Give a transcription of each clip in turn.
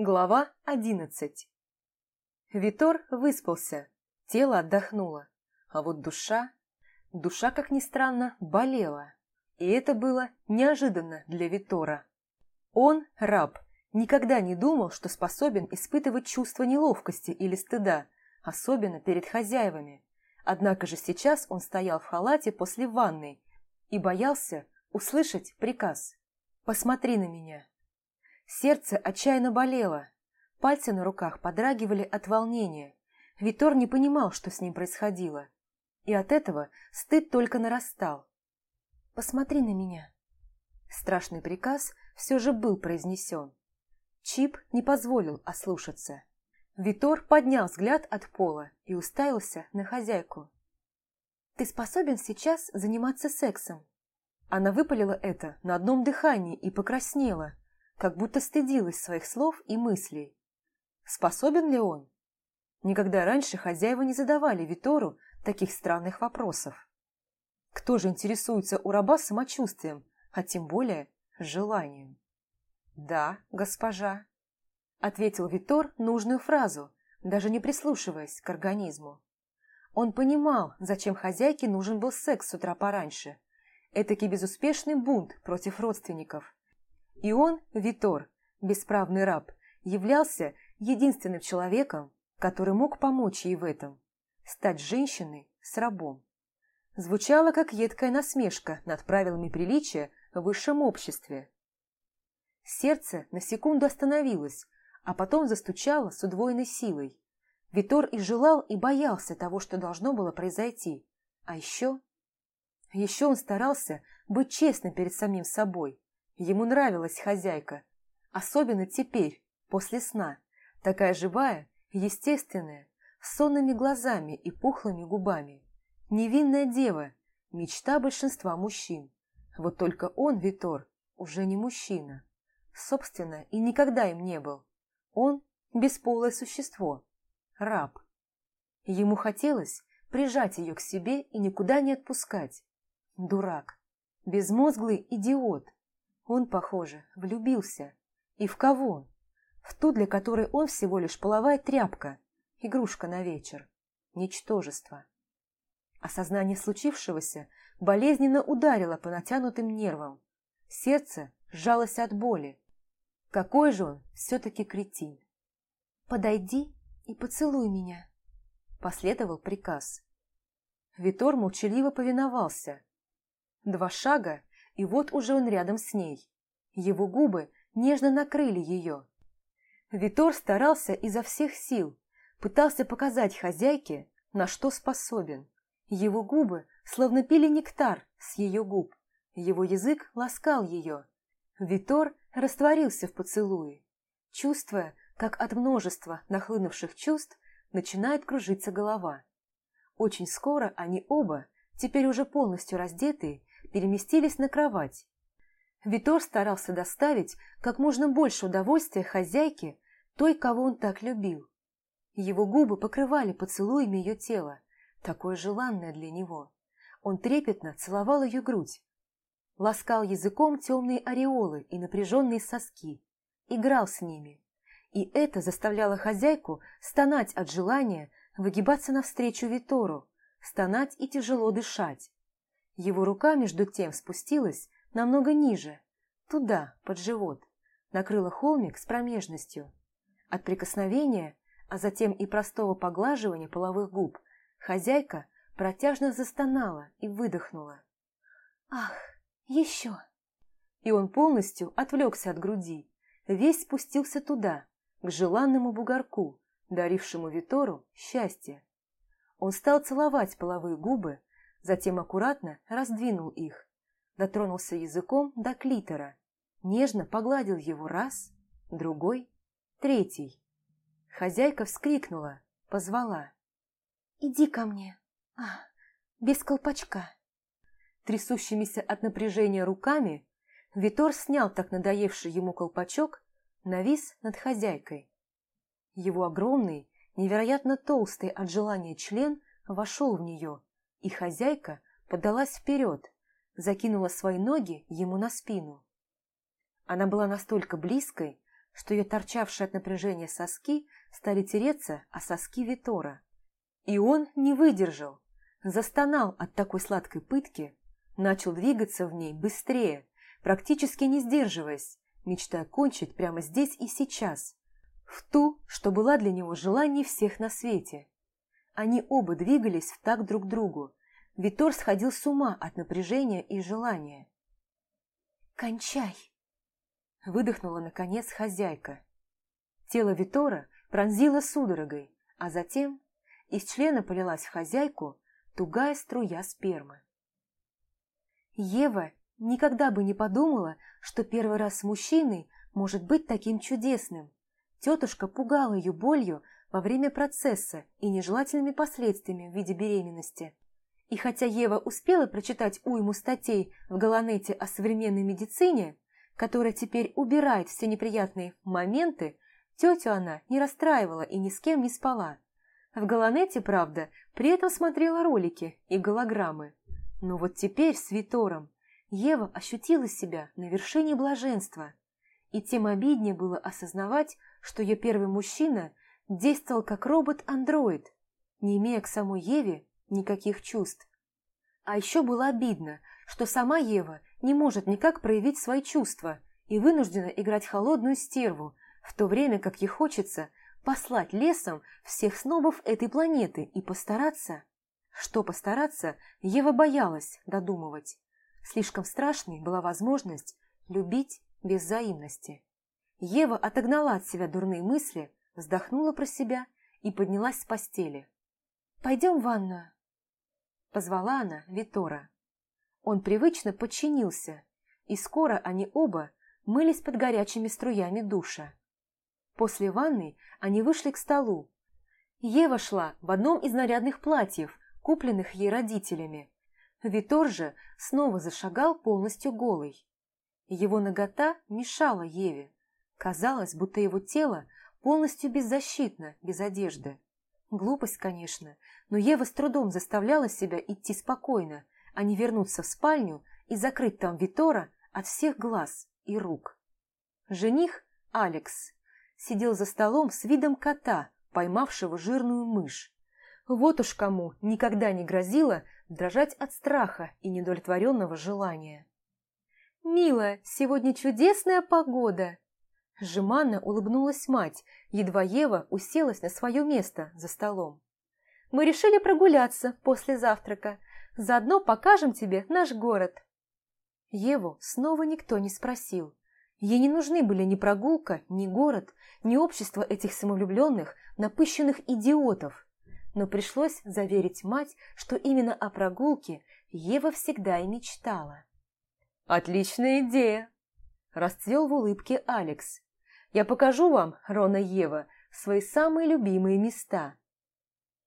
Глава одиннадцать Витор выспался, тело отдохнуло, а вот душа... Душа, как ни странно, болела. И это было неожиданно для Витора. Он, раб, никогда не думал, что способен испытывать чувство неловкости или стыда, особенно перед хозяевами. Однако же сейчас он стоял в халате после ванной и боялся услышать приказ «Посмотри на меня». Сердце отчаянно болело, пальцы на руках подрагивали от волнения. Витор не понимал, что с ним происходило, и от этого стыд только нарастал. «Посмотри на меня». Страшный приказ все же был произнесен. Чип не позволил ослушаться. Витор поднял взгляд от пола и уставился на хозяйку. «Ты способен сейчас заниматься сексом?» Она выпалила это на одном дыхании и покраснела, как будто стыдилась своих слов и мыслей. Способен ли он? Никогда раньше хозяева не задавали Витору таких странных вопросов. Кто же интересуется у раба самочувствием, а тем более желанием? «Да, госпожа», — ответил Витор нужную фразу, даже не прислушиваясь к организму. Он понимал, зачем хозяйке нужен был секс с утра пораньше. Этакий безуспешный бунт против родственников. И он, Витор, бесправный раб, являлся единственным человеком, который мог помочь ей в этом. Стать женщиной с рабом. Звучало как едкая насмешка над правилами приличия в высшем обществе. Сердце на секунду остановилось, а потом застучало с удвоенной силой. Витор и желал, и боялся того, что должно было произойти. А еще... Еще он старался быть честным перед самим собой. Ему нравилась хозяйка. Особенно теперь, после сна. Такая живая, естественная, с сонными глазами и пухлыми губами. Невинная дева, мечта большинства мужчин. Вот только он, Витор, уже не мужчина. Собственно, и никогда им не был. Он – бесполое существо, раб. Ему хотелось прижать ее к себе и никуда не отпускать. Дурак, безмозглый идиот. Он, похоже, влюбился. И в кого? В ту, для которой он всего лишь половая тряпка, игрушка на вечер, ничтожество. Осознание случившегося болезненно ударило по натянутым нервам. Сердце сжалось от боли. Какой же он все-таки кретин. «Подойди и поцелуй меня», – последовал приказ. Витор молчаливо повиновался. Два шага, и вот уже он рядом с ней. Его губы нежно накрыли ее. Витор старался изо всех сил, пытался показать хозяйке, на что способен. Его губы словно пили нектар с ее губ. Его язык ласкал ее. Витор растворился в поцелуе, чувствуя, как от множества нахлынувших чувств начинает кружиться голова. Очень скоро они оба, теперь уже полностью раздетые, переместились на кровать. Витор старался доставить как можно больше удовольствия хозяйке, той, кого он так любил. Его губы покрывали поцелуями ее тело, такое желанное для него. Он трепетно целовал ее грудь, ласкал языком темные ореолы и напряженные соски, играл с ними, и это заставляло хозяйку стонать от желания выгибаться навстречу Витору, стонать и тяжело дышать. Его рука, между тем, спустилась намного ниже, туда, под живот, накрыла холмик с промежностью. От прикосновения, а затем и простого поглаживания половых губ, хозяйка протяжно застонала и выдохнула. «Ах, еще!» И он полностью отвлекся от груди, весь спустился туда, к желанному бугорку, дарившему Витору счастье. Он стал целовать половые губы, затем аккуратно раздвинул их, дотронулся языком до клитора, нежно погладил его раз, другой, третий. Хозяйка вскрикнула, позвала. «Иди ко мне, а, без колпачка». Трясущимися от напряжения руками Витор снял так надоевший ему колпачок навис над хозяйкой. Его огромный, невероятно толстый от желания член вошел в нее, и хозяйка подалась вперед, закинула свои ноги ему на спину. Она была настолько близкой, что ее торчавшие от напряжения соски стали тереться о соски Витора. И он не выдержал, застонал от такой сладкой пытки, начал двигаться в ней быстрее, практически не сдерживаясь, мечтая кончить прямо здесь и сейчас, в ту, что была для него желание всех на свете. Они оба двигались в так друг другу. Витор сходил с ума от напряжения и желания. «Кончай!» Выдохнула, наконец, хозяйка. Тело Витора пронзило судорогой, а затем из члена полилась в хозяйку тугая струя спермы. Ева никогда бы не подумала, что первый раз с мужчиной может быть таким чудесным. Тетушка пугала ее болью во время процесса и нежелательными последствиями в виде беременности. И хотя Ева успела прочитать уйму статей в Галанете о современной медицине, которая теперь убирает все неприятные моменты, тетю она не расстраивала и ни с кем не спала. В Галанете, правда, при этом смотрела ролики и голограммы. Но вот теперь с Витором Ева ощутила себя на вершине блаженства. И тем обиднее было осознавать, что ее первый мужчина действовал как робот-андроид, не имея к самой Еве никаких чувств. А еще было обидно, что сама Ева не может никак проявить свои чувства и вынуждена играть холодную стерву, в то время как ей хочется послать лесом всех снобов этой планеты и постараться... Что постараться, Ева боялась додумывать. Слишком страшной была возможность любить без взаимности. Ева отогнала от себя дурные мысли, вздохнула про себя и поднялась с постели. «Пойдем в ванную», – позвала она Витора. Он привычно подчинился, и скоро они оба мылись под горячими струями душа. После ванны они вышли к столу. Ева шла в одном из нарядных платьев, купленных ей родителями, Витор же снова зашагал полностью голый. Его нагота мешала Еве. Казалось, будто его тело полностью беззащитно, без одежды. Глупость, конечно, но Ева с трудом заставляла себя идти спокойно, а не вернуться в спальню и закрыть там Витора от всех глаз и рук. Жених, Алекс, сидел за столом с видом кота, поймавшего жирную мышь. Вот уж кому никогда не грозило дрожать от страха и недовлетворенного желания. «Милая, сегодня чудесная погода!» Жеманно улыбнулась мать, едва Ева уселась на свое место за столом. «Мы решили прогуляться после завтрака. Заодно покажем тебе наш город». Еву снова никто не спросил. Ей не нужны были ни прогулка, ни город, ни общество этих самовлюбленных, напыщенных идиотов но пришлось заверить мать, что именно о прогулке Ева всегда и мечтала. «Отличная идея!» – расцвел в улыбке Алекс. «Я покажу вам, Рона Ева, свои самые любимые места».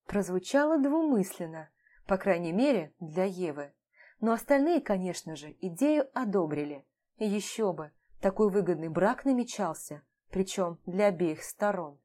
Прозвучало двумысленно, по крайней мере, для Евы. Но остальные, конечно же, идею одобрили. И еще бы, такой выгодный брак намечался, причем для обеих сторон.